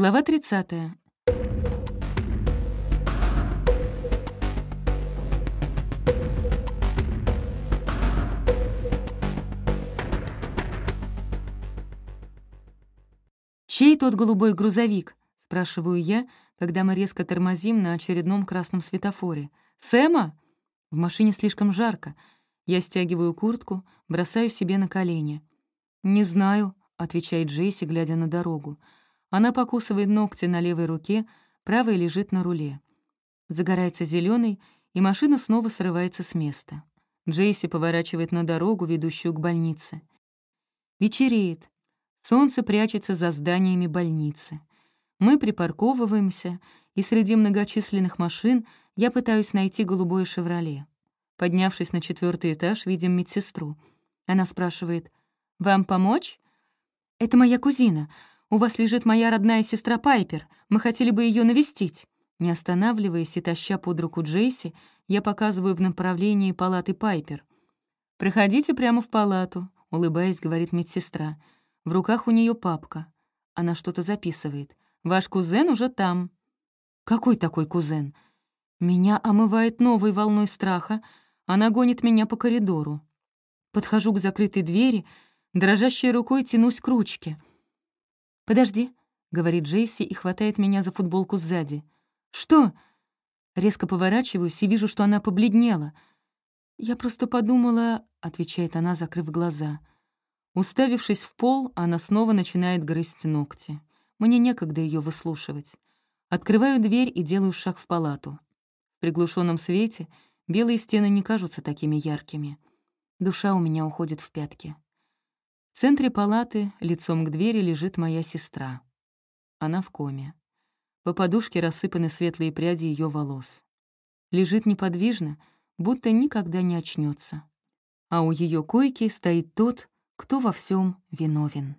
Глава 30. «Чей тот голубой грузовик?» — спрашиваю я, когда мы резко тормозим на очередном красном светофоре. «Сэма?» В машине слишком жарко. Я стягиваю куртку, бросаю себе на колени. «Не знаю», — отвечает Джейси, глядя на дорогу. «Сэма?» Она покусывает ногти на левой руке, правая лежит на руле. Загорается зеленый, и машина снова срывается с места. Джейси поворачивает на дорогу, ведущую к больнице. Вечереет. Солнце прячется за зданиями больницы. Мы припарковываемся, и среди многочисленных машин я пытаюсь найти голубое «Шевроле». Поднявшись на четвертый этаж, видим медсестру. Она спрашивает, «Вам помочь?» «Это моя кузина. У вас лежит моя родная сестра Пайпер. Мы хотели бы ее навестить». Не останавливаясь и таща под руку Джейси, я показываю в направлении палаты Пайпер. «Проходите прямо в палату», — улыбаясь, говорит медсестра. В руках у нее папка. Она что-то записывает. «Ваш кузен уже там». «Какой такой кузен?» Меня омывает новой волной страха. Она гонит меня по коридору. Подхожу к закрытой двери, дрожащей рукой тянусь к ручке. «Подожди», — говорит Джейси и хватает меня за футболку сзади. «Что?» Резко поворачиваюсь и вижу, что она побледнела. «Я просто подумала», — отвечает она, закрыв глаза. Уставившись в пол, она снова начинает грызть ногти. Мне некогда ее выслушивать. Открываю дверь и делаю шаг в палату. В приглушенном свете белые стены не кажутся такими яркими. Душа у меня уходит в пятки. В центре палаты лицом к двери лежит моя сестра. Она в коме. По подушке рассыпаны светлые пряди ее волос. Лежит неподвижно, будто никогда не очнется. А у ее койки стоит тот, кто во всем виновен.